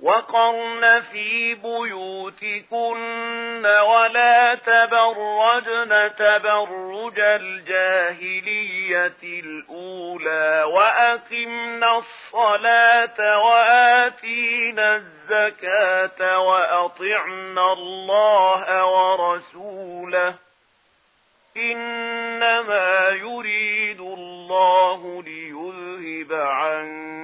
وقرن في بيوتكن ولا تبرجن تبرج الجاهلية الأولى وأقمنا الصلاة وآتينا الزكاة وأطعنا الله ورسوله إنما يريد الله ليذهب عنك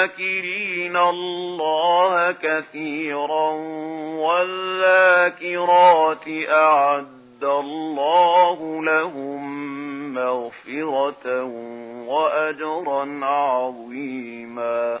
الذاكرين الله كثيرا والذاكرات أعد الله لهم مغفرة وأجرا عظيما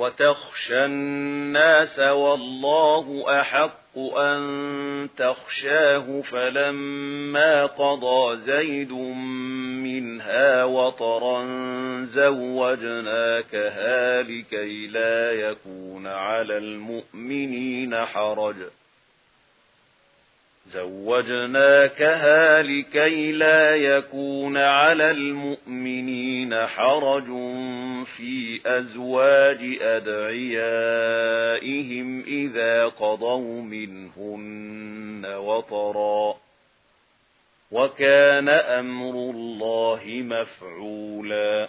وتخشى الناس والله أحق أن تخشاه فلما قضى زيد منها وطرا زوجناكها لكي لا يكون على المؤمنين حرج. زوجناكها لكي لا يكون على المؤمنين الَّذِينَ حرج في أزواج أدعيائهم إذا قضوا منهن وطرا وكان أمر الله مفعولا